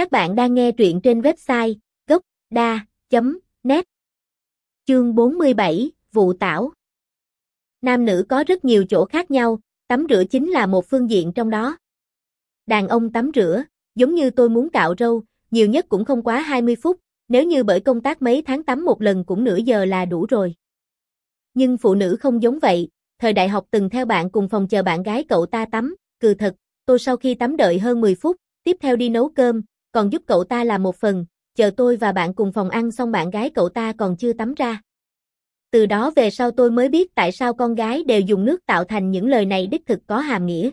Các bạn đang nghe truyện trên website gốc.da.net Chương 47, Vụ Tảo Nam nữ có rất nhiều chỗ khác nhau, tắm rửa chính là một phương diện trong đó. Đàn ông tắm rửa, giống như tôi muốn cạo râu, nhiều nhất cũng không quá 20 phút, nếu như bởi công tác mấy tháng tắm một lần cũng nửa giờ là đủ rồi. Nhưng phụ nữ không giống vậy, thời đại học từng theo bạn cùng phòng chờ bạn gái cậu ta tắm, cừ thật, tôi sau khi tắm đợi hơn 10 phút, tiếp theo đi nấu cơm, còn giúp cậu ta làm một phần, chờ tôi và bạn cùng phòng ăn xong bạn gái cậu ta còn chưa tắm ra. Từ đó về sau tôi mới biết tại sao con gái đều dùng nước tạo thành những lời này đích thực có hàm nghĩa.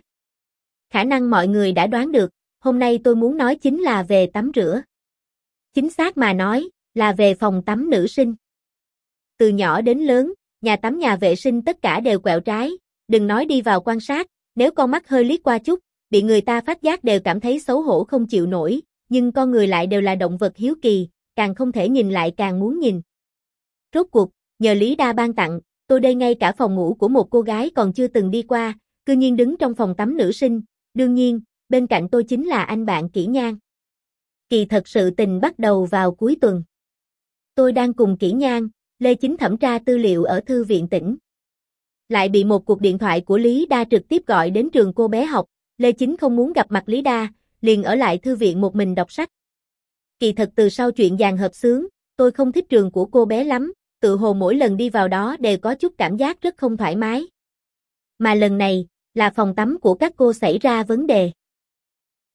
Khả năng mọi người đã đoán được, hôm nay tôi muốn nói chính là về tắm rửa. Chính xác mà nói, là về phòng tắm nữ sinh. Từ nhỏ đến lớn, nhà tắm nhà vệ sinh tất cả đều quẹo trái, đừng nói đi vào quan sát, nếu con mắt hơi liếc qua chút, bị người ta phát giác đều cảm thấy xấu hổ không chịu nổi, nhưng con người lại đều là động vật hiếu kỳ, càng không thể nhìn lại càng muốn nhìn. Rốt cuộc, nhờ Lý Đa ban tặng, tôi đây ngay cả phòng ngủ của một cô gái còn chưa từng đi qua, cư nhiên đứng trong phòng tắm nữ sinh, đương nhiên, bên cạnh tôi chính là anh bạn Kỷ Nhan. Kỳ thật sự tình bắt đầu vào cuối tuần. Tôi đang cùng Kỷ Nhan, Lê Chính thẩm tra tư liệu ở thư viện tỉnh. Lại bị một cuộc điện thoại của Lý Đa trực tiếp gọi đến trường cô bé học, Lê Chính không muốn gặp mặt Lý Đa, liền ở lại thư viện một mình đọc sách. Kỳ thật từ sau chuyện dàn hợp sướng, tôi không thích trường của cô bé lắm, tự hồ mỗi lần đi vào đó đều có chút cảm giác rất không thoải mái. Mà lần này, là phòng tắm của các cô xảy ra vấn đề.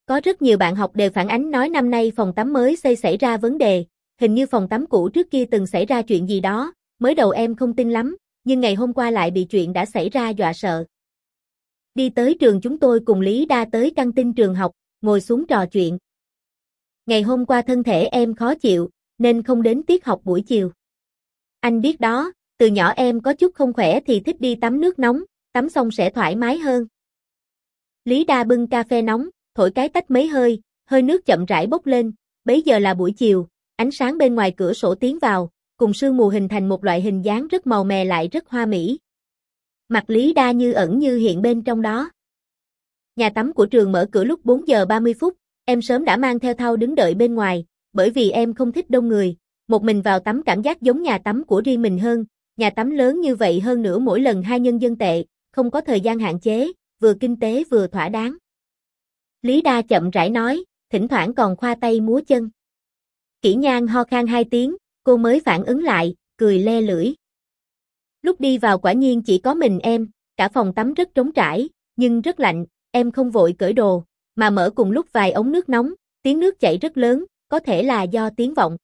Có rất nhiều bạn học đều phản ánh nói năm nay phòng tắm mới xây xảy ra vấn đề, hình như phòng tắm cũ trước kia từng xảy ra chuyện gì đó, mới đầu em không tin lắm, nhưng ngày hôm qua lại bị chuyện đã xảy ra dọa sợ. Đi tới trường chúng tôi cùng Lý Đa tới căng tin trường học, ngồi xuống trò chuyện. Ngày hôm qua thân thể em khó chịu, nên không đến tiết học buổi chiều. Anh biết đó, từ nhỏ em có chút không khỏe thì thích đi tắm nước nóng, tắm xong sẽ thoải mái hơn. Lý Đa bưng cà phê nóng, thổi cái tách mấy hơi, hơi nước chậm rãi bốc lên, bấy giờ là buổi chiều, ánh sáng bên ngoài cửa sổ tiến vào, cùng sương mù hình thành một loại hình dáng rất màu mè lại rất hoa mỹ. Mặt Lý Đa như ẩn như hiện bên trong đó. Nhà tắm của trường mở cửa lúc 4 giờ 30 phút, em sớm đã mang theo thao đứng đợi bên ngoài, bởi vì em không thích đông người, một mình vào tắm cảm giác giống nhà tắm của riêng mình hơn, nhà tắm lớn như vậy hơn nữa mỗi lần hai nhân dân tệ, không có thời gian hạn chế, vừa kinh tế vừa thỏa đáng. Lý Đa chậm rãi nói, thỉnh thoảng còn khoa tay múa chân. Kỷ Nhan ho khan hai tiếng, cô mới phản ứng lại, cười le lưỡi. Lúc đi vào quả nhiên chỉ có mình em, cả phòng tắm rất trống trải, nhưng rất lạnh, em không vội cởi đồ, mà mở cùng lúc vài ống nước nóng, tiếng nước chảy rất lớn, có thể là do tiếng vọng.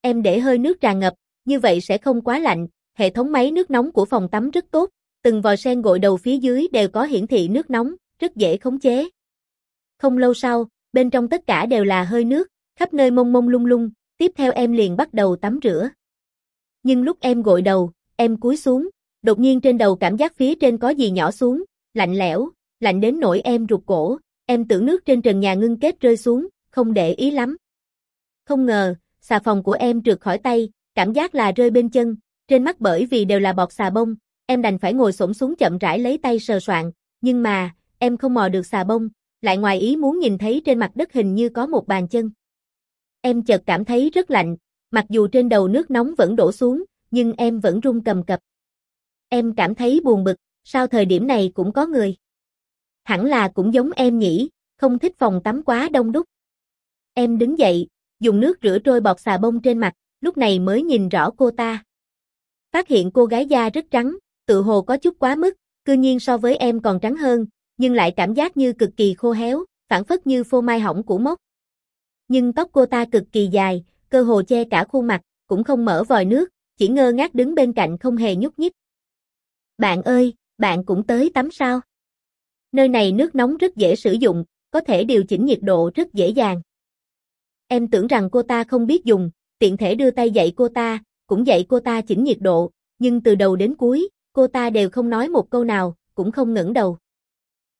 Em để hơi nước tràn ngập, như vậy sẽ không quá lạnh, hệ thống máy nước nóng của phòng tắm rất tốt, từng vòi sen gội đầu phía dưới đều có hiển thị nước nóng, rất dễ khống chế. Không lâu sau, bên trong tất cả đều là hơi nước, khắp nơi mông mông lung lung, tiếp theo em liền bắt đầu tắm rửa. Nhưng lúc em gội đầu, em cúi xuống, đột nhiên trên đầu cảm giác phía trên có gì nhỏ xuống, lạnh lẽo, lạnh đến nỗi em rụt cổ, em tưởng nước trên trần nhà ngưng kết rơi xuống, không để ý lắm. Không ngờ, xà phòng của em trượt khỏi tay, cảm giác là rơi bên chân, trên mắt bởi vì đều là bọt xà bông, em đành phải ngồi xổm xuống chậm rãi lấy tay sờ soạn, nhưng mà, em không mò được xà bông, lại ngoài ý muốn nhìn thấy trên mặt đất hình như có một bàn chân. Em chợt cảm thấy rất lạnh, mặc dù trên đầu nước nóng vẫn đổ xuống, nhưng em vẫn run cầm cập. Em cảm thấy buồn bực, sao thời điểm này cũng có người. Hẳn là cũng giống em nhỉ, không thích phòng tắm quá đông đúc. Em đứng dậy, dùng nước rửa trôi bọt xà bông trên mặt, lúc này mới nhìn rõ cô ta. Phát hiện cô gái da rất trắng, tự hồ có chút quá mức, cư nhiên so với em còn trắng hơn, nhưng lại cảm giác như cực kỳ khô héo, phản phất như phô mai hỏng của mốc. Nhưng tóc cô ta cực kỳ dài, cơ hồ che cả khuôn mặt, cũng không mở vòi nước, chỉ ngơ ngác đứng bên cạnh không hề nhúc nhích. Bạn ơi, bạn cũng tới tắm sao? Nơi này nước nóng rất dễ sử dụng, có thể điều chỉnh nhiệt độ rất dễ dàng. Em tưởng rằng cô ta không biết dùng, tiện thể đưa tay dạy cô ta, cũng dạy cô ta chỉnh nhiệt độ, nhưng từ đầu đến cuối, cô ta đều không nói một câu nào, cũng không ngẩng đầu.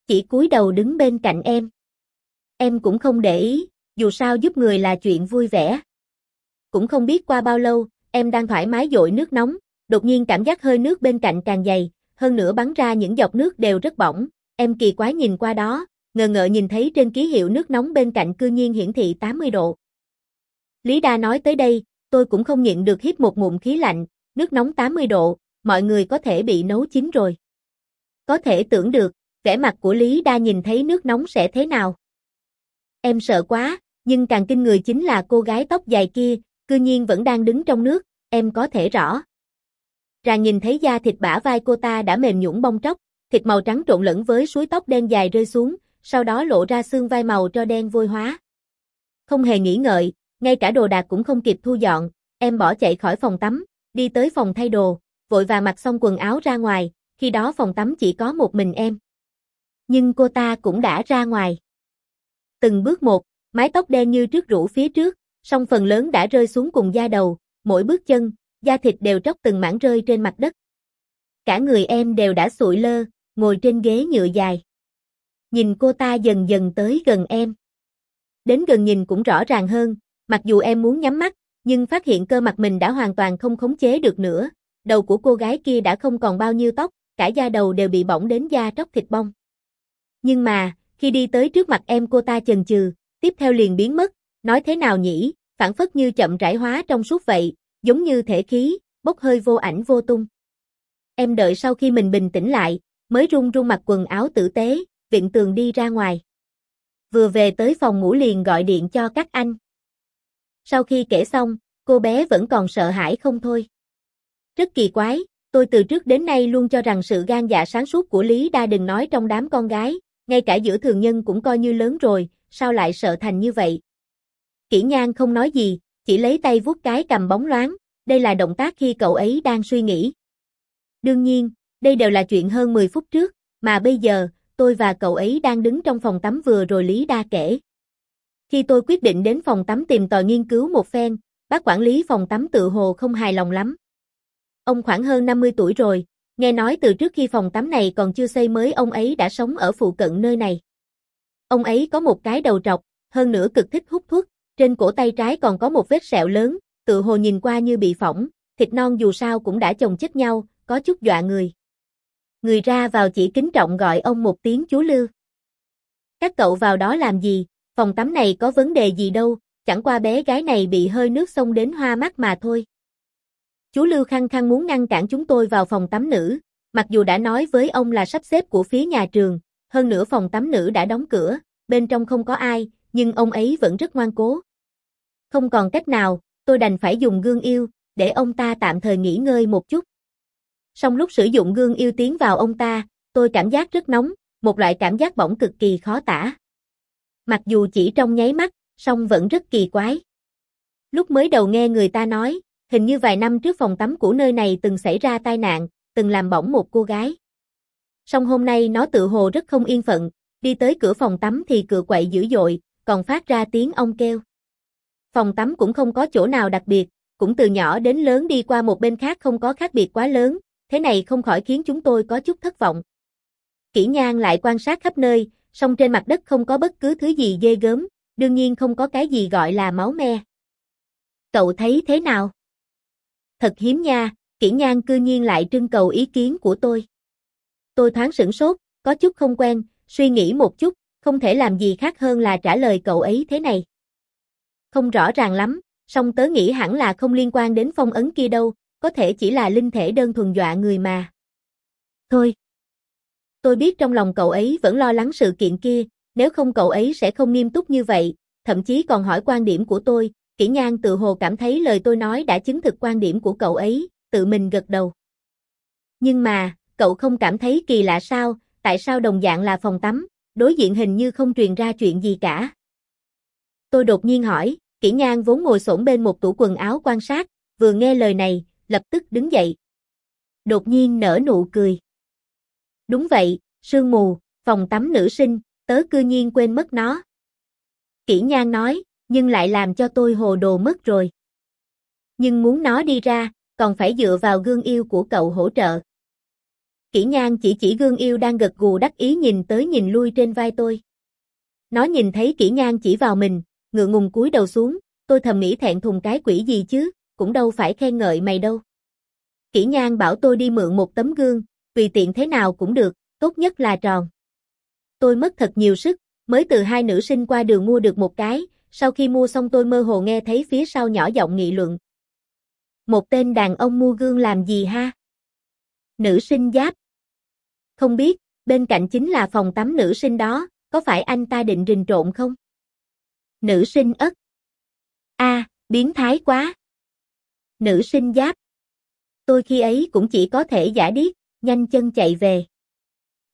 Chỉ cúi đầu đứng bên cạnh em. Em cũng không để ý, dù sao giúp người là chuyện vui vẻ. Cũng không biết qua bao lâu, em đang thoải mái dội nước nóng, đột nhiên cảm giác hơi nước bên cạnh càng dày, hơn nữa bắn ra những giọt nước đều rất bỏng, em kỳ quái nhìn qua đó, ngờ ngợ nhìn thấy trên ký hiệu nước nóng bên cạnh cư nhiên hiển thị 80 độ. Lý Đa nói tới đây, tôi cũng không nhịn được hít một ngụm khí lạnh, nước nóng 80 độ, mọi người có thể bị nấu chín rồi. Có thể tưởng được, vẻ mặt của Lý Đa nhìn thấy nước nóng sẽ thế nào. Em sợ quá, nhưng càng kinh người chính là cô gái tóc dài kia, cư nhiên vẫn đang đứng trong nước, em có thể rõ. Ràng nhìn thấy da thịt bả vai cô ta đã mềm nhũn bong tróc, thịt màu trắng trộn lẫn với suối tóc đen dài rơi xuống, sau đó lộ ra xương vai màu cho đen vôi hóa. Không hề nghĩ ngợi, ngay cả đồ đạc cũng không kịp thu dọn, em bỏ chạy khỏi phòng tắm, đi tới phòng thay đồ, vội vàng mặc xong quần áo ra ngoài, khi đó phòng tắm chỉ có một mình em. Nhưng cô ta cũng đã ra ngoài. Từng bước một, mái tóc đen như trước rũ phía trước, song phần lớn đã rơi xuống cùng da đầu, mỗi bước chân, da thịt đều tróc từng mảng rơi trên mặt đất. Cả người em đều đã sụi lơ, ngồi trên ghế nhựa dài. Nhìn cô ta dần dần tới gần em. Đến gần nhìn cũng rõ ràng hơn, mặc dù em muốn nhắm mắt, nhưng phát hiện cơ mặt mình đã hoàn toàn không khống chế được nữa. Đầu của cô gái kia đã không còn bao nhiêu tóc, cả da đầu đều bị bỏng đến da tróc thịt bong. Nhưng mà, khi đi tới trước mặt em cô ta chần chừ, tiếp theo liền biến mất, nói thế nào nhỉ, phản phất như chậm rãi hóa trong suốt vậy, giống như thể khí, bốc hơi vô ảnh vô tung. Em đợi sau khi mình bình tĩnh lại, mới run run mặc quần áo tử tế, viện tường đi ra ngoài. Vừa về tới phòng ngủ liền gọi điện cho các anh. Sau khi kể xong, cô bé vẫn còn sợ hãi không thôi. Rất kỳ quái, tôi từ trước đến nay luôn cho rằng sự gan dạ sáng suốt của Lý Đa đừng nói trong đám con gái, ngay cả giữa thường nhân cũng coi như lớn rồi, sao lại sợ thành như vậy? Kỷ Nhan không nói gì, chỉ lấy tay vuốt cái cầm bóng loáng, đây là động tác khi cậu ấy đang suy nghĩ. Đương nhiên, đây đều là chuyện hơn 10 phút trước, mà bây giờ, tôi và cậu ấy đang đứng trong phòng tắm vừa rồi Lý Đa kể. Khi tôi quyết định đến phòng tắm tìm tòi nghiên cứu một phen, bác quản lý phòng tắm tự hồ không hài lòng lắm. Ông khoảng hơn 50 tuổi rồi, nghe nói từ trước khi phòng tắm này còn chưa xây mới ông ấy đã sống ở phụ cận nơi này. Ông ấy có một cái đầu trọc, hơn nữa cực thích hút thuốc, trên cổ tay trái còn có một vết sẹo lớn, tự hồ nhìn qua như bị phỏng, thịt non dù sao cũng đã chồng chất nhau, có chút dọa người. Người ra vào chỉ kính trọng gọi ông một tiếng chú Lưu. Các cậu vào đó làm gì, phòng tắm này có vấn đề gì đâu, chẳng qua bé gái này bị hơi nước xông đến hoa mắt mà thôi. Chú Lưu khăng khăng muốn ngăn cản chúng tôi vào phòng tắm nữ, mặc dù đã nói với ông là sắp xếp của phía nhà trường, hơn nữa phòng tắm nữ đã đóng cửa, bên trong không có ai, nhưng ông ấy vẫn rất ngoan cố. Không còn cách nào, tôi đành phải dùng gương yêu, để ông ta tạm thời nghỉ ngơi một chút. Song lúc sử dụng gương yêu tiến vào ông ta, tôi cảm giác rất nóng, một loại cảm giác bỏng cực kỳ khó tả. Mặc dù chỉ trong nháy mắt, song vẫn rất kỳ quái. Lúc mới đầu nghe người ta nói, hình như vài năm trước phòng tắm của nơi này từng xảy ra tai nạn, từng làm bỏng một cô gái. Song hôm nay nó tự hồ rất không yên phận, đi tới cửa phòng tắm thì cửa quậy dữ dội, còn phát ra tiếng ong kêu. Phòng tắm cũng không có chỗ nào đặc biệt, cũng từ nhỏ đến lớn đi qua một bên khác không có khác biệt quá lớn, thế này không khỏi khiến chúng tôi có chút thất vọng. Kỷ Nhan lại quan sát khắp nơi, song trên mặt đất không có bất cứ thứ gì ghê gớm, đương nhiên không có cái gì gọi là máu me. Cậu thấy thế nào? Thật hiếm nha, Kỷ Nhan cư nhiên lại trưng cầu ý kiến của tôi. Tôi thoáng sửng sốt, có chút không quen, suy nghĩ một chút, không thể làm gì khác hơn là trả lời cậu ấy thế này. Không rõ ràng lắm, song tớ nghĩ hẳn là không liên quan đến phong ấn kia đâu, có thể chỉ là linh thể đơn thuần dọa người mà. Thôi. Tôi biết trong lòng cậu ấy vẫn lo lắng sự kiện kia, nếu không cậu ấy sẽ không nghiêm túc như vậy, thậm chí còn hỏi quan điểm của tôi, Kỷ Nhan tự hồ cảm thấy lời tôi nói đã chứng thực quan điểm của cậu ấy, tự mình gật đầu. Nhưng mà, cậu không cảm thấy kỳ lạ sao, tại sao đồng dạng là phòng tắm, đối diện hình như không truyền ra chuyện gì cả. Tôi đột nhiên hỏi, Kỷ Nhan vốn ngồi xổm bên một tủ quần áo quan sát, vừa nghe lời này, lập tức đứng dậy. Đột nhiên nở nụ cười. Đúng vậy, sương mù, phòng tắm nữ sinh, tớ cư nhiên quên mất nó. Kỷ Nhan nói, nhưng lại làm cho tôi hồ đồ mất rồi. Nhưng muốn nó đi ra, còn phải dựa vào gương yêu của cậu hỗ trợ. Kỷ Nhan chỉ chỉ gương yêu đang gật gù đắc ý nhìn tới nhìn lui trên vai tôi. Nó nhìn thấy Kỷ Nhan chỉ vào mình, ngựa ngùng cúi đầu xuống, tôi thầm nghĩ thẹn thùng cái quỷ gì chứ, cũng đâu phải khen ngợi mày đâu. Kỷ Nhan bảo tôi đi mượn một tấm gương, tùy tiện thế nào cũng được, tốt nhất là tròn. Tôi mất thật nhiều sức, mới từ hai nữ sinh qua đường mua được một cái, sau khi mua xong tôi mơ hồ nghe thấy phía sau nhỏ giọng nghị luận. Một tên đàn ông mua gương làm gì ha? Nữ sinh giáp. Không biết, bên cạnh chính là phòng tắm nữ sinh đó, có phải anh ta định rình trộn không? Nữ sinh ất. A, biến thái quá. Nữ sinh giáp. Tôi khi ấy cũng chỉ có thể giả điếc, nhanh chân chạy về.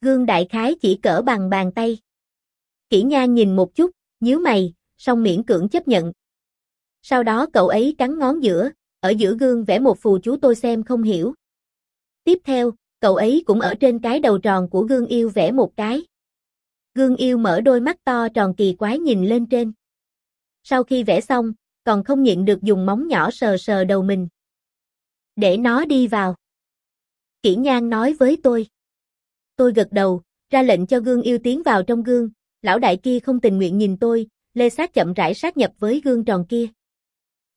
Gương đại khái chỉ cỡ bằng bàn tay. Kỷ nha nhìn một chút, nhíu mày, song miễn cưỡng chấp nhận. Sau đó cậu ấy cắn ngón giữa, ở giữa gương vẽ một phù chú tôi xem không hiểu. Tiếp theo, cậu ấy cũng ở trên cái đầu tròn của gương yêu vẽ một cái. Gương yêu mở đôi mắt to tròn kỳ quái nhìn lên trên. Sau khi vẽ xong, còn không nhịn được dùng móng nhỏ sờ sờ đầu mình. Để nó đi vào. Kỷ Nhan nói với tôi. Tôi gật đầu, ra lệnh cho gương yêu tiến vào trong gương, lão đại kia không tình nguyện nhìn tôi, lê sát chậm rãi sát nhập với gương tròn kia.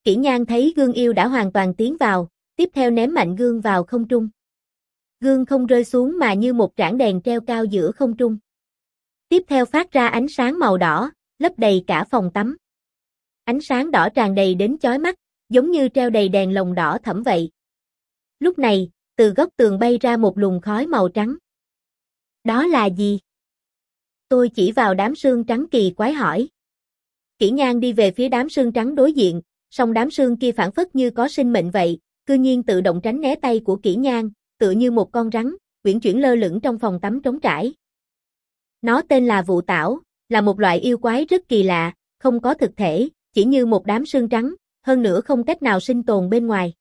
Kỷ Nhan thấy gương yêu đã hoàn toàn tiến vào, tiếp theo ném mạnh gương vào không trung. Gương không rơi xuống mà như một trảng đèn treo cao giữa không trung. Tiếp theo phát ra ánh sáng màu đỏ, lấp đầy cả phòng tắm. Ánh sáng đỏ tràn đầy đến chói mắt, giống như treo đầy đèn lồng đỏ thẫm vậy. Lúc này, từ góc tường bay ra một luồng khói màu trắng. Đó là gì? Tôi chỉ vào đám sương trắng kỳ quái hỏi. Kỷ Nhan đi về phía đám sương trắng đối diện, song đám sương kia phản phất như có sinh mệnh vậy, cư nhiên tự động tránh né tay của Kỷ Nhan, tựa như một con rắn, quyển chuyển lơ lửng trong phòng tắm trống trải. Nó tên là vụ tảo, là một loại yêu quái rất kỳ lạ, không có thực thể, chỉ như một đám sương trắng, hơn nữa không cách nào sinh tồn bên ngoài.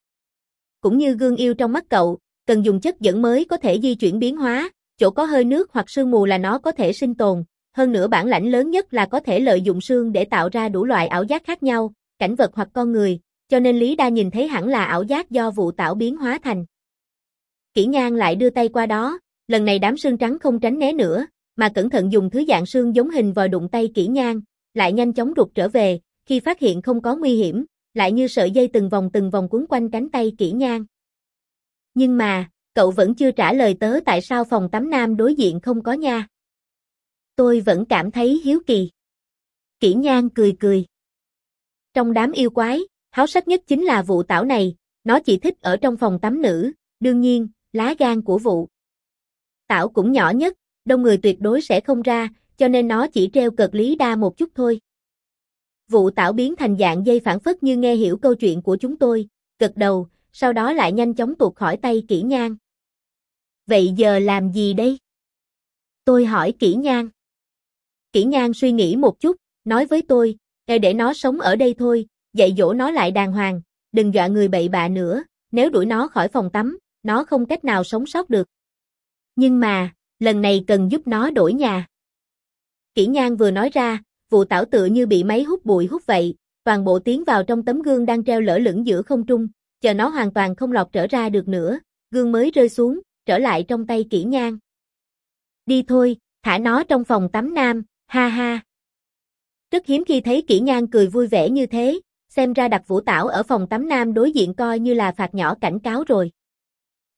Cũng như gương yêu trong mắt cậu, cần dùng chất dẫn mới có thể di chuyển biến hóa, chỗ có hơi nước hoặc sương mù là nó có thể sinh tồn, hơn nữa bản lãnh lớn nhất là có thể lợi dụng sương để tạo ra đủ loại ảo giác khác nhau, cảnh vật hoặc con người, cho nên Lý Đa nhìn thấy hẳn là ảo giác do vụ tạo biến hóa thành. Kỷ Nhan lại đưa tay qua đó, lần này đám sương trắng không tránh né nữa, mà cẩn thận dùng thứ dạng sương giống hình vòi đụng tay Kỷ Nhan, lại nhanh chóng rụt trở về, khi phát hiện không có nguy hiểm, lại như sợi dây từng vòng từng vòng cuốn quanh cánh tay kỹ Nhan. Nhưng mà, cậu vẫn chưa trả lời tớ tại sao phòng tắm nam đối diện không có nha. Tôi vẫn cảm thấy hiếu kỳ. Kỷ Nhan cười cười. Trong đám yêu quái, háo sắc nhất chính là vụ tảo này, nó chỉ thích ở trong phòng tắm nữ, đương nhiên, lá gan của vụ. Tảo cũng nhỏ nhất, đông người tuyệt đối sẽ không ra, cho nên nó chỉ treo cợt lý đa một chút thôi. Vụ tảo biến thành dạng dây phản phất như nghe hiểu câu chuyện của chúng tôi, gật đầu, sau đó lại nhanh chóng tuột khỏi tay kỹ nhan. Vậy giờ làm gì đây? Tôi hỏi kỹ nhan. Kỹ nhan suy nghĩ một chút, nói với tôi, e để nó sống ở đây thôi, dạy dỗ nó lại đàng hoàng, đừng dọa người bậy bạ nữa, nếu đuổi nó khỏi phòng tắm, nó không cách nào sống sót được. Nhưng mà, lần này cần giúp nó đổi nhà. Kỷ Nhan vừa nói ra, vụ tảo tự như bị máy hút bụi hút vậy, toàn bộ tiến vào trong tấm gương đang treo lỡ lửng giữa không trung, chờ nó hoàn toàn không lọt trở ra được nữa, gương mới rơi xuống, trở lại trong tay kỹ Nhan. Đi thôi, thả nó trong phòng tắm nam, ha ha. Rất hiếm khi thấy kỹ Nhan cười vui vẻ như thế, xem ra đặt vũ tảo ở phòng tắm nam đối diện coi như là phạt nhỏ cảnh cáo rồi.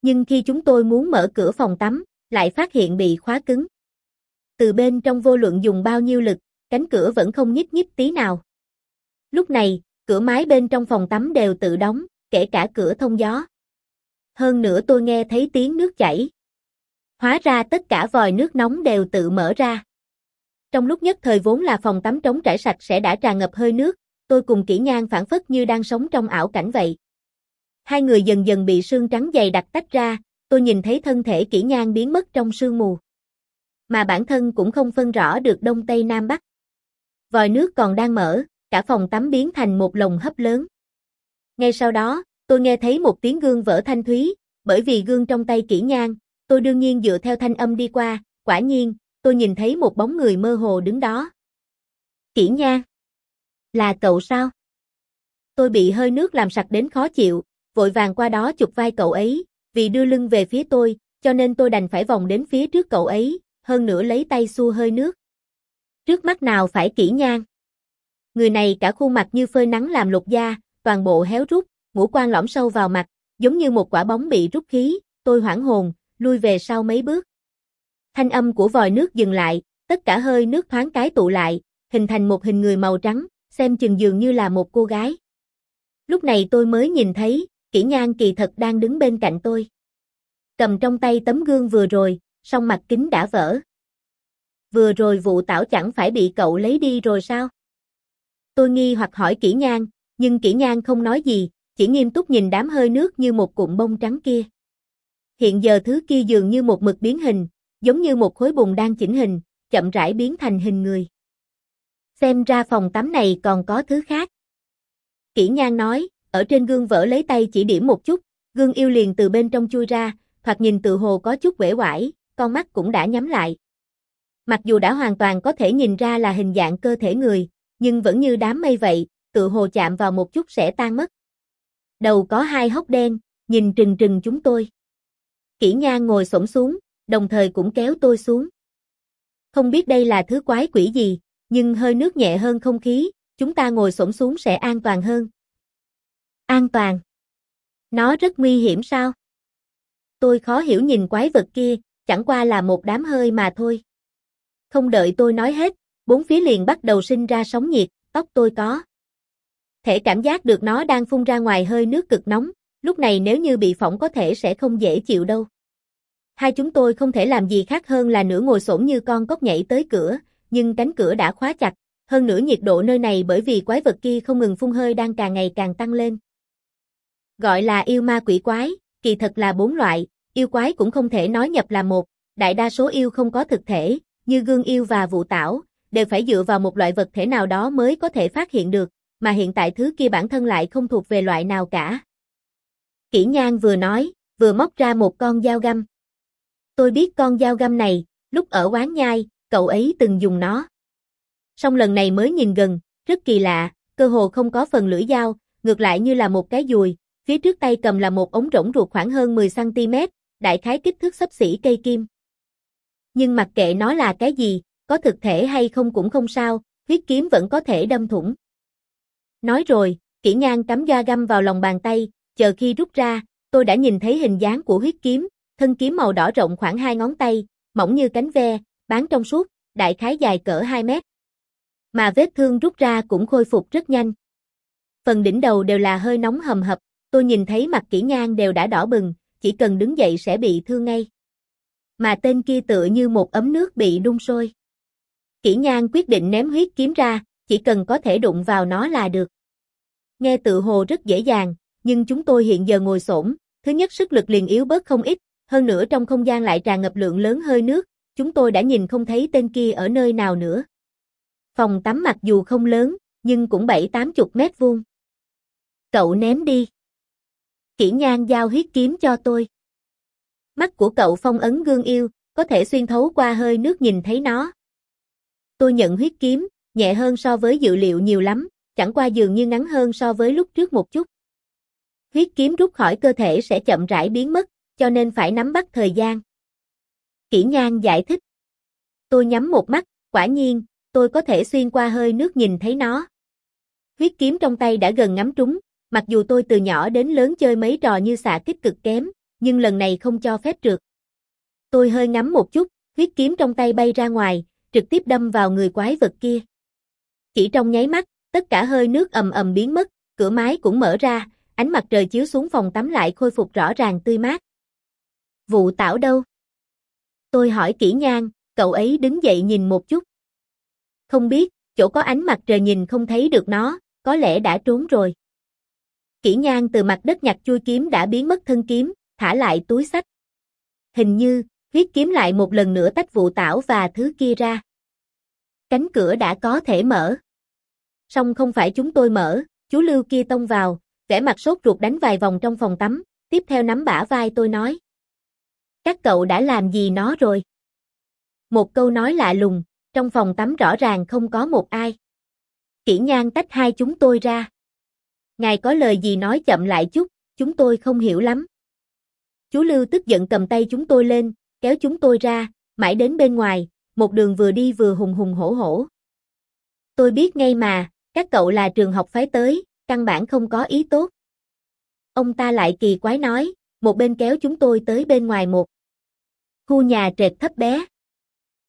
Nhưng khi chúng tôi muốn mở cửa phòng tắm, lại phát hiện bị khóa cứng. Từ bên trong vô luận dùng bao nhiêu lực, cánh cửa vẫn không nhích nhích tí nào. Lúc này, cửa mái bên trong phòng tắm đều tự đóng, kể cả cửa thông gió. Hơn nữa tôi nghe thấy tiếng nước chảy. Hóa ra tất cả vòi nước nóng đều tự mở ra. Trong lúc nhất thời vốn là phòng tắm trống trải sạch sẽ đã tràn ngập hơi nước, tôi cùng kỹ nhan phản phất như đang sống trong ảo cảnh vậy. Hai người dần dần bị sương trắng dày đặc tách ra, tôi nhìn thấy thân thể kỹ nhan biến mất trong sương mù. Mà bản thân cũng không phân rõ được đông tây nam bắc. Vòi nước còn đang mở, cả phòng tắm biến thành một lồng hấp lớn. Ngay sau đó, tôi nghe thấy một tiếng gương vỡ thanh thúy, bởi vì gương trong tay kỹ nhan, tôi đương nhiên dựa theo thanh âm đi qua, quả nhiên, tôi nhìn thấy một bóng người mơ hồ đứng đó. Kỹ nhan. Là cậu sao? Tôi bị hơi nước làm sặc đến khó chịu, vội vàng qua đó chụp vai cậu ấy, vì đưa lưng về phía tôi, cho nên tôi đành phải vòng đến phía trước cậu ấy, hơn nữa lấy tay xua hơi nước. Trước mắt nào phải kỹ nhan. Người này cả khuôn mặt như phơi nắng làm lục da, toàn bộ héo rút, ngũ quan lõm sâu vào mặt, giống như một quả bóng bị rút khí, tôi hoảng hồn, lui về sau mấy bước. Thanh âm của vòi nước dừng lại, tất cả hơi nước thoáng cái tụ lại, hình thành một hình người màu trắng, xem chừng dường như là một cô gái. Lúc này tôi mới nhìn thấy, kỹ nhan kỳ thật đang đứng bên cạnh tôi. Cầm trong tay tấm gương vừa rồi, song mặt kính đã vỡ. Vừa rồi vụ tảo chẳng phải bị cậu lấy đi rồi sao? Tôi nghi hoặc hỏi kỹ nhan, nhưng kỹ nhan không nói gì, chỉ nghiêm túc nhìn đám hơi nước như một cụm bông trắng kia. Hiện giờ thứ kia dường như một mực biến hình, giống như một khối bùn đang chỉnh hình, chậm rãi biến thành hình người. Xem ra phòng tắm này còn có thứ khác. Kỷ Nhan nói, ở trên gương vỡ lấy tay chỉ điểm một chút, gương yêu liền từ bên trong chui ra, thoạt nhìn tự hồ có chút quể quải, con mắt cũng đã nhắm lại. Mặc dù đã hoàn toàn có thể nhìn ra là hình dạng cơ thể người, nhưng vẫn như đám mây vậy, tự hồ chạm vào một chút sẽ tan mất. Đầu có hai hốc đen, nhìn trừng trừng chúng tôi. Kỷ nha ngồi xổm xuống, đồng thời cũng kéo tôi xuống. Không biết đây là thứ quái quỷ gì, nhưng hơi nước nhẹ hơn không khí, chúng ta ngồi xổm xuống sẽ an toàn hơn. An toàn? Nó rất nguy hiểm sao? Tôi khó hiểu nhìn quái vật kia, chẳng qua là một đám hơi mà thôi. Không đợi tôi nói hết, bốn phía liền bắt đầu sinh ra sóng nhiệt, tóc tôi có. Thể cảm giác được nó đang phun ra ngoài hơi nước cực nóng, lúc này nếu như bị phỏng có thể sẽ không dễ chịu đâu. Hai chúng tôi không thể làm gì khác hơn là nửa ngồi xổm như con cóc nhảy tới cửa, nhưng cánh cửa đã khóa chặt, hơn nữa nhiệt độ nơi này bởi vì quái vật kia không ngừng phun hơi đang càng ngày càng tăng lên. Gọi là yêu ma quỷ quái, kỳ thật là bốn loại, yêu quái cũng không thể nói nhập là một, đại đa số yêu không có thực thể, như gương yêu và vụ tảo, đều phải dựa vào một loại vật thể nào đó mới có thể phát hiện được, mà hiện tại thứ kia bản thân lại không thuộc về loại nào cả. Kỷ Nhan vừa nói, vừa móc ra một con dao găm. Tôi biết con dao găm này, lúc ở quán nhai, cậu ấy từng dùng nó. Song lần này mới nhìn gần, rất kỳ lạ, cơ hồ không có phần lưỡi dao, ngược lại như là một cái dùi, phía trước tay cầm là một ống rỗng ruột khoảng hơn 10cm, đại khái kích thước xấp xỉ cây kim. Nhưng mặc kệ nó là cái gì, có thực thể hay không cũng không sao, huyết kiếm vẫn có thể đâm thủng. Nói rồi, kỹ nhan cắm ga găm vào lòng bàn tay, chờ khi rút ra, tôi đã nhìn thấy hình dáng của huyết kiếm, thân kiếm màu đỏ rộng khoảng hai ngón tay, mỏng như cánh ve, bán trong suốt, đại khái dài cỡ 2 mét. Mà vết thương rút ra cũng khôi phục rất nhanh. Phần đỉnh đầu đều là hơi nóng hầm hập, tôi nhìn thấy mặt kỹ ngang đều đã đỏ bừng, chỉ cần đứng dậy sẽ bị thương ngay. Mà tên kia tựa như một ấm nước bị đun sôi. Kỷ nhan quyết định ném huyết kiếm ra, chỉ cần có thể đụng vào nó là được. Nghe tự hồ rất dễ dàng, nhưng chúng tôi hiện giờ ngồi xổm, thứ nhất sức lực liền yếu bớt không ít, hơn nữa trong không gian lại tràn ngập lượng lớn hơi nước, chúng tôi đã nhìn không thấy tên kia ở nơi nào nữa. Phòng tắm mặc dù không lớn, nhưng cũng bảy tám chục mét vuông. Cậu ném đi. Kỷ nhan giao huyết kiếm cho tôi. Mắt của cậu phong ấn gương yêu, có thể xuyên thấu qua hơi nước nhìn thấy nó. Tôi nhận huyết kiếm, nhẹ hơn so với dự liệu nhiều lắm, chẳng qua dường như ngắn hơn so với lúc trước một chút. Huyết kiếm rút khỏi cơ thể sẽ chậm rãi biến mất, cho nên phải nắm bắt thời gian. Kỷ Nhan giải thích. Tôi nhắm một mắt, quả nhiên, tôi có thể xuyên qua hơi nước nhìn thấy nó. Huyết kiếm trong tay đã gần ngắm trúng, mặc dù tôi từ nhỏ đến lớn chơi mấy trò như xạ kích cực kém, nhưng lần này không cho phép trượt. Tôi hơi ngắm một chút, huyết kiếm trong tay bay ra ngoài, trực tiếp đâm vào người quái vật kia. Chỉ trong nháy mắt, tất cả hơi nước ầm ầm biến mất, cửa mái cũng mở ra, ánh mặt trời chiếu xuống phòng tắm lại khôi phục rõ ràng tươi mát. Vụ tảo đâu? Tôi hỏi kỹ nhan, cậu ấy đứng dậy nhìn một chút. Không biết, chỗ có ánh mặt trời nhìn không thấy được nó, có lẽ đã trốn rồi. Kỹ nhan từ mặt đất nhặt chui kiếm đã biến mất thân kiếm, thả lại túi sách. Hình như, huyết kiếm lại một lần nữa tách vụ tảo và thứ kia ra. Cánh cửa đã có thể mở. Song không phải chúng tôi mở, chú Lưu kia tông vào, vẻ mặt sốt ruột đánh vài vòng trong phòng tắm, tiếp theo nắm bả vai tôi nói. Các cậu đã làm gì nó rồi? Một câu nói lạ lùng, trong phòng tắm rõ ràng không có một ai. Kỷ nhan tách hai chúng tôi ra. Ngài có lời gì nói chậm lại chút, chúng tôi không hiểu lắm. Chú Lưu tức giận cầm tay chúng tôi lên, kéo chúng tôi ra, mãi đến bên ngoài, một đường vừa đi vừa hùng hùng hổ hổ. Tôi biết ngay mà, các cậu là trường học phái tới, căn bản không có ý tốt. Ông ta lại kỳ quái nói, một bên kéo chúng tôi tới bên ngoài một khu nhà trệt thấp bé.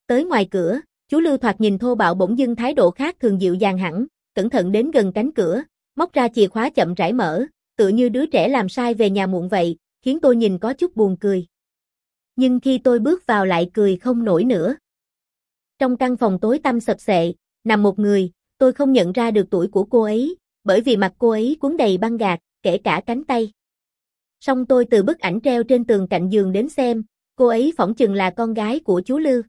Tới ngoài cửa, Chú Lưu thoạt nhìn thô bạo bỗng dưng thái độ khác thường dịu dàng hẳn, cẩn thận đến gần cánh cửa, móc ra chìa khóa chậm rãi mở, tự như đứa trẻ làm sai về nhà muộn vậy, khiến tôi nhìn có chút buồn cười. Nhưng khi tôi bước vào lại cười không nổi nữa. Trong căn phòng tối tăm sập sệ, nằm một người, tôi không nhận ra được tuổi của cô ấy, bởi vì mặt cô ấy cuốn đầy băng gạc, kể cả cánh tay. Song tôi từ bức ảnh treo trên tường cạnh giường đến xem, cô ấy phỏng chừng là con gái của chú Lư.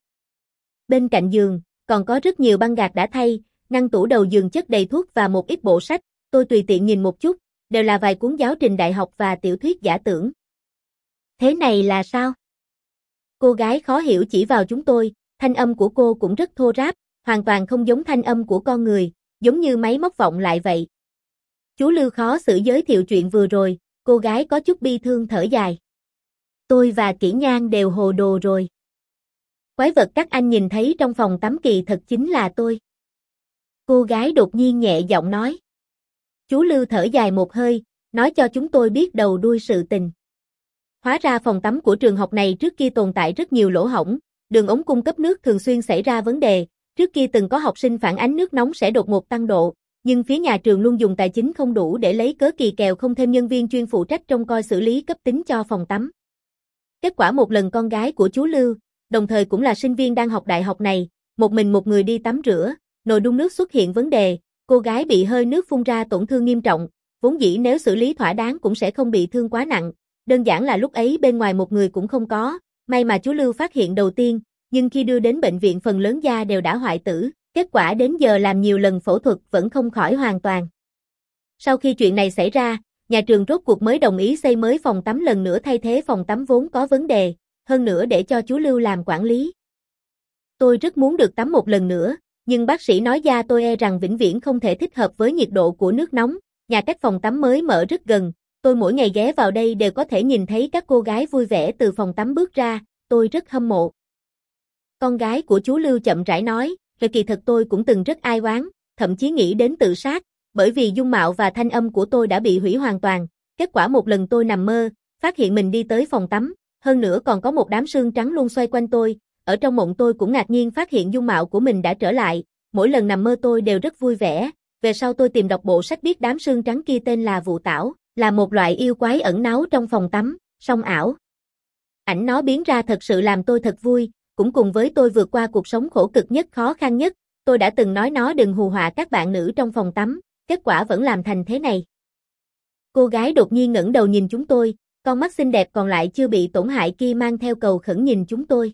Bên cạnh giường, còn có rất nhiều băng gạc đã thay, ngăn tủ đầu giường chất đầy thuốc và một ít bộ sách, tôi tùy tiện nhìn một chút, đều là vài cuốn giáo trình đại học và tiểu thuyết giả tưởng. Thế này là sao? Cô gái khó hiểu chỉ vào chúng tôi, thanh âm của cô cũng rất thô ráp, hoàn toàn không giống thanh âm của con người, giống như máy móc vọng lại vậy. Chú lưu khó xử giới thiệu chuyện vừa rồi, cô gái có chút bi thương thở dài. Tôi và Kỷ Nhan đều hồ đồ rồi. Quái vật các anh nhìn thấy trong phòng tắm kỳ thật chính là tôi. Cô gái đột nhiên nhẹ giọng nói. Chú lưu thở dài một hơi, nói cho chúng tôi biết đầu đuôi sự tình. Hóa ra phòng tắm của trường học này trước kia tồn tại rất nhiều lỗ hổng, đường ống cung cấp nước thường xuyên xảy ra vấn đề, trước kia từng có học sinh phản ánh nước nóng sẽ đột ngột tăng độ, nhưng phía nhà trường luôn dùng tài chính không đủ để lấy cớ kỳ kèo không thêm nhân viên chuyên phụ trách trông coi xử lý cấp tính cho phòng tắm. Kết quả một lần con gái của chú Lưu, đồng thời cũng là sinh viên đang học đại học này, một mình một người đi tắm rửa, nồi đun nước xuất hiện vấn đề, cô gái bị hơi nước phun ra tổn thương nghiêm trọng, vốn dĩ nếu xử lý thỏa đáng cũng sẽ không bị thương quá nặng, đơn giản là lúc ấy bên ngoài một người cũng không có, may mà chú Lưu phát hiện đầu tiên, nhưng khi đưa đến bệnh viện phần lớn da đều đã hoại tử, kết quả đến giờ làm nhiều lần phẫu thuật vẫn không khỏi hoàn toàn. Sau khi chuyện này xảy ra, nhà trường rốt cuộc mới đồng ý xây mới phòng tắm lần nữa thay thế phòng tắm vốn có vấn đề, hơn nữa để cho chú Lưu làm quản lý. Tôi rất muốn được tắm một lần nữa, nhưng bác sĩ nói da tôi e rằng vĩnh viễn không thể thích hợp với nhiệt độ của nước nóng, nhà cách phòng tắm mới mở rất gần, tôi mỗi ngày ghé vào đây đều có thể nhìn thấy các cô gái vui vẻ từ phòng tắm bước ra, tôi rất hâm mộ. Con gái của chú Lưu chậm rãi nói, về kỳ thật tôi cũng từng rất ai oán, thậm chí nghĩ đến tự sát, bởi vì dung mạo và thanh âm của tôi đã bị hủy hoàn toàn. Kết quả một lần tôi nằm mơ, phát hiện mình đi tới phòng tắm, hơn nữa còn có một đám sương trắng luôn xoay quanh tôi, ở trong mộng tôi cũng ngạc nhiên phát hiện dung mạo của mình đã trở lại, mỗi lần nằm mơ tôi đều rất vui vẻ, về sau tôi tìm đọc bộ sách biết đám sương trắng kia tên là vụ tảo, là một loại yêu quái ẩn náu trong phòng tắm, song ảo. Ảnh nó biến ra thật sự làm tôi thật vui, cũng cùng với tôi vượt qua cuộc sống khổ cực nhất khó khăn nhất, tôi đã từng nói nó đừng hù họa các bạn nữ trong phòng tắm, kết quả vẫn làm thành thế này. Cô gái đột nhiên ngẩng đầu nhìn chúng tôi, con mắt xinh đẹp còn lại chưa bị tổn hại kia mang theo cầu khẩn nhìn chúng tôi.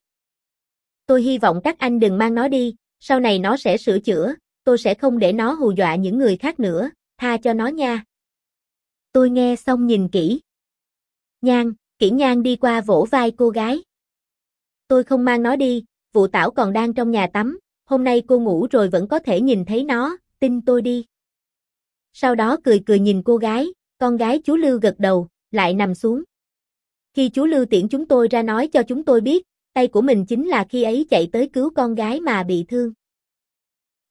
Tôi hy vọng các anh đừng mang nó đi, sau này nó sẽ sửa chữa, tôi sẽ không để nó hù dọa những người khác nữa, tha cho nó nha. Tôi nghe xong nhìn kỹ. Nhan, kỹ nhan đi qua vỗ vai cô gái. Tôi không mang nó đi, vụ tảo còn đang trong nhà tắm, hôm nay cô ngủ rồi vẫn có thể nhìn thấy nó, tin tôi đi. Sau đó cười cười nhìn cô gái, con gái chú Lưu gật đầu, lại nằm xuống. Khi chú Lưu tiễn chúng tôi ra nói cho chúng tôi biết, tay của mình chính là khi ấy chạy tới cứu con gái mà bị thương.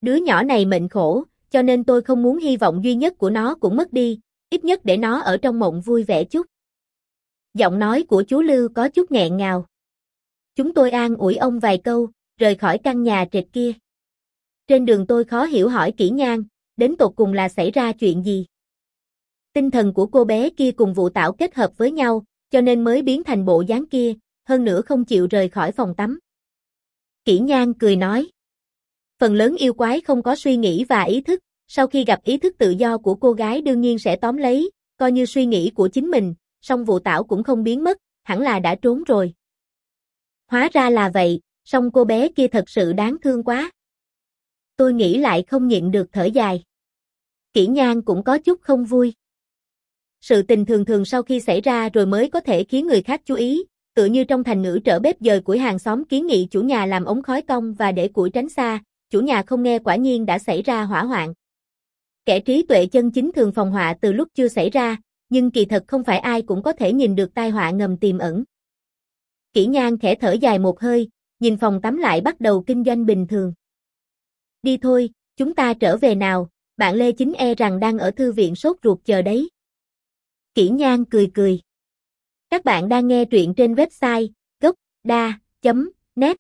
Đứa nhỏ này mệnh khổ, cho nên tôi không muốn hy vọng duy nhất của nó cũng mất đi, ít nhất để nó ở trong mộng vui vẻ chút. Giọng nói của chú Lưu có chút nghẹn ngào. Chúng tôi an ủi ông vài câu, rời khỏi căn nhà trệt kia. Trên đường tôi khó hiểu hỏi kỹ nhan, đến tột cùng là xảy ra chuyện gì. Tinh thần của cô bé kia cùng vụ tảo kết hợp với nhau, cho nên mới biến thành bộ dáng kia, hơn nữa không chịu rời khỏi phòng tắm. Kỷ Nhan cười nói. Phần lớn yêu quái không có suy nghĩ và ý thức, sau khi gặp ý thức tự do của cô gái đương nhiên sẽ tóm lấy, coi như suy nghĩ của chính mình, song vụ tảo cũng không biến mất, hẳn là đã trốn rồi. Hóa ra là vậy, song cô bé kia thật sự đáng thương quá. Tôi nghĩ lại không nhịn được thở dài. Kỷ Nhan cũng có chút không vui. Sự tình thường thường sau khi xảy ra rồi mới có thể khiến người khác chú ý, tự như trong thành ngữ trở bếp dời củi hàng xóm kiến nghị chủ nhà làm ống khói cong và để củi tránh xa, chủ nhà không nghe quả nhiên đã xảy ra hỏa hoạn. Kẻ trí tuệ chân chính thường phòng họa từ lúc chưa xảy ra, nhưng kỳ thật không phải ai cũng có thể nhìn được tai họa ngầm tiềm ẩn. Kỷ Nhan khẽ thở dài một hơi, nhìn phòng tắm lại bắt đầu kinh doanh bình thường. Đi thôi, chúng ta trở về nào, bạn Lê Chính e rằng đang ở thư viện sốt ruột chờ đấy. Kỷ Nhan cười cười. Các bạn đang nghe truyện trên website gocda.net